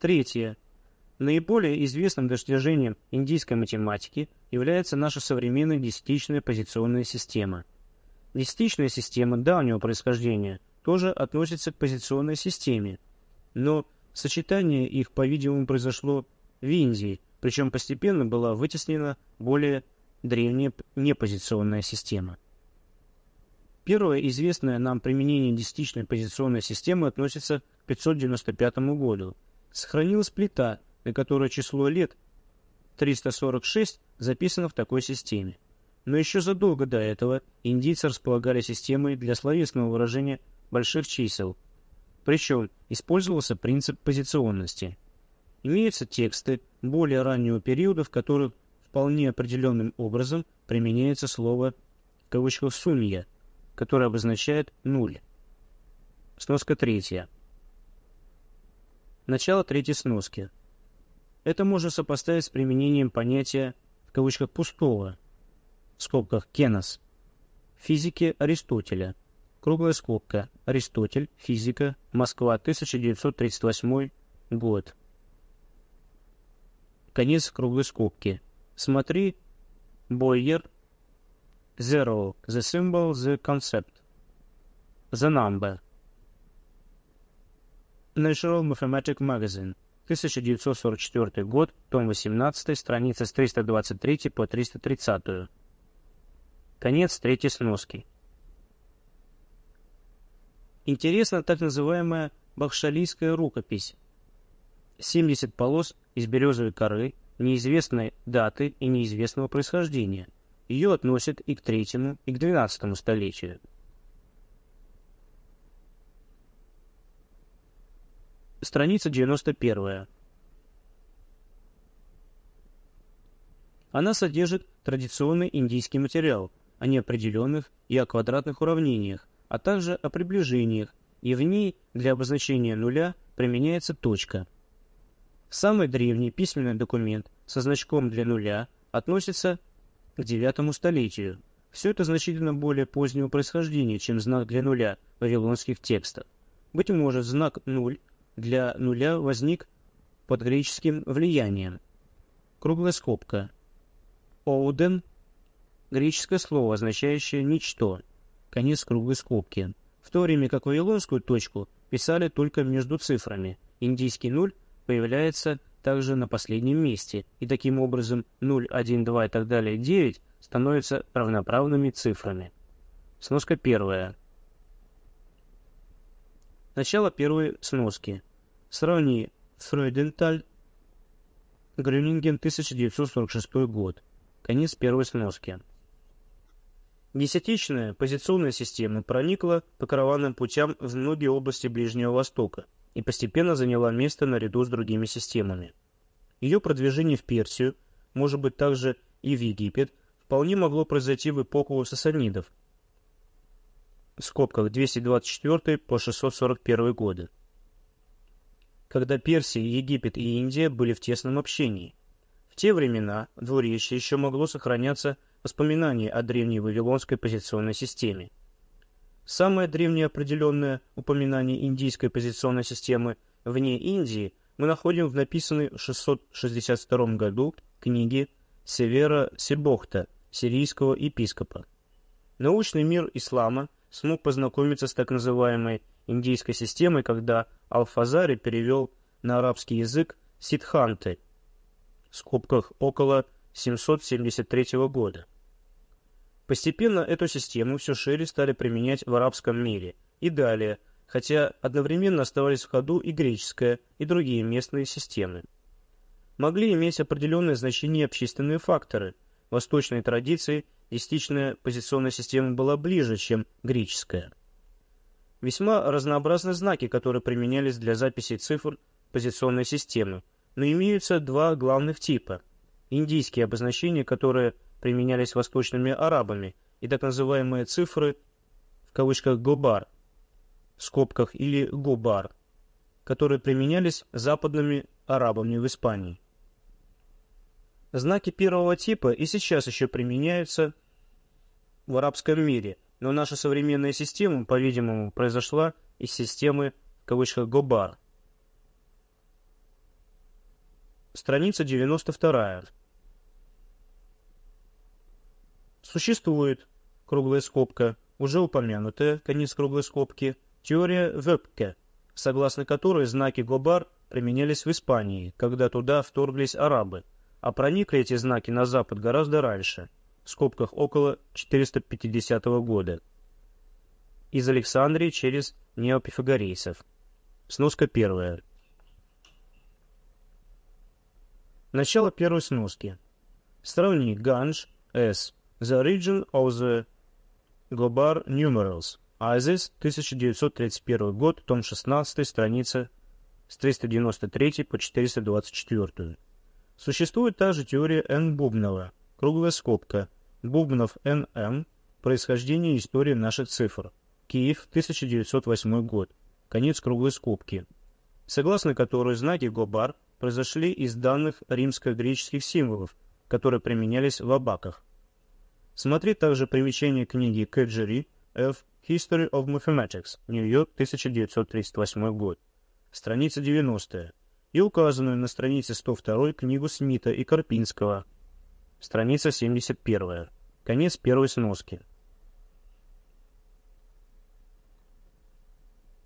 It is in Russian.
Третье. Наиболее известным достижением индийской математики является наша современная десятичная позиционная система. Десятичная система давнего происхождения тоже относится к позиционной системе, но сочетание их, по-видимому, произошло в Индии, причем постепенно была вытеснена более древняя непозиционная система. Первое известное нам применение десятичной позиционной системы относится к 595 году. Сохранилась плита, на которой число лет 346 записано в такой системе. Но еще задолго до этого индийцы располагали системой для словесного выражения больших чисел. Причем использовался принцип позиционности. Имеются тексты более раннего периода, в которых вполне определенным образом применяется слово в «сунья», которое обозначает «нуль». Сноска третья. Начало третьей сноски. Это можно сопоставить с применением понятия в кавычках «пустого», в скобках «кенос», физики Аристотеля. Круглая скобка. Аристотель. Физика. Москва. 1938 год. Конец круглой скобки. Смотри Бойер Zero. The symbol, the concept. The number. Natural Mathematics Magazine. 1944 год, том 18, страница с 323 по 330. Конец третьей сноски. Интересна так называемая бахшалийская рукопись. 70 полос из березовой коры, неизвестной даты и неизвестного происхождения. Ее относят и к третьему, и к двенадцатому столетию. Страница 91. Она содержит традиционный индийский материал о неопределенных и о квадратных уравнениях, а также о приближениях, и в ней для обозначения нуля применяется точка – Самый древний письменный документ со значком для нуля относится к девятому столетию. Все это значительно более позднего происхождения, чем знак для нуля в вавилонских текстах. Быть может, знак «нуль» для нуля возник под греческим влиянием. Круглая скобка. «Оуден» — греческое слово, означающее «ничто». Конец круглой скобки. В то время как вавилонскую точку писали только между цифрами. Индийский нуль появляется также на последнем месте, и таким образом 0, 1, 2 и так далее 9 становятся равноправными цифрами. Сноска первая. Начало первой сноски. Сравни Фройденталь, Грюнинген, 1946 год. Конец первой сноски. Десятичная позиционная система проникла по караванным путям в многие области Ближнего Востока – и постепенно заняла место наряду с другими системами. Ее продвижение в Персию, может быть также и в Египет, вполне могло произойти в эпоху сасанидов, в скобках 224 по 641 годы, когда Персия, Египет и Индия были в тесном общении. В те времена в двуречье еще могло сохраняться воспоминание о древней вавилонской позиционной системе. Самое древнее определенное упоминание индийской позиционной системы вне Индии мы находим в написанной в 662 году книге Севера Себохта, сирийского епископа. Научный мир ислама смог познакомиться с так называемой индийской системой, когда Алфазари перевел на арабский язык Сидханты, в скобках около 773 года. Постепенно эту систему все шире стали применять в арабском мире и далее, хотя одновременно оставались в ходу и греческая, и другие местные системы. Могли иметь определенное значение общественные факторы. В восточной традиции десятичная позиционная система была ближе, чем греческая. Весьма разнообразны знаки, которые применялись для записи цифр позиционной системы, но имеются два главных типа. Индийские обозначения, которые применялись восточными арабами, и так называемые цифры в кавычках «гобар», в скобках или «гобар», которые применялись западными арабами в Испании. Знаки первого типа и сейчас еще применяются в арабском мире, но наша современная система, по-видимому, произошла из системы в кавычках «гобар». Страница 92. Существует, круглая скобка, уже упомянутая, конец круглой скобки, теория Вебке, согласно которой знаки Гобар применялись в Испании, когда туда вторглись арабы, а проникли эти знаки на запад гораздо раньше, в скобках около 450 года, из Александрии через неопифагорейцев. Сноска первая. Начало первой сноски. Сравни Ганж, S. The Origin of the Gobar Numerals. Айзес, 1931 год, том 16, страница с 393 по 424. Существует также теория Н. Бубнова, круглая скобка, Бубнов Н.М., происхождение и история наших цифр. Киев, 1908 год, конец круглой скобки, согласно которой знаки Гобар произошли из данных римско-греческих символов, которые применялись в абаках. Смотри также примечание книги Кэджери F. History of Mathematics, Нью-Йорк, 1938 год, страница 90 и указанную на странице 102 книгу Смита и Карпинского, страница 71, конец первой сноски.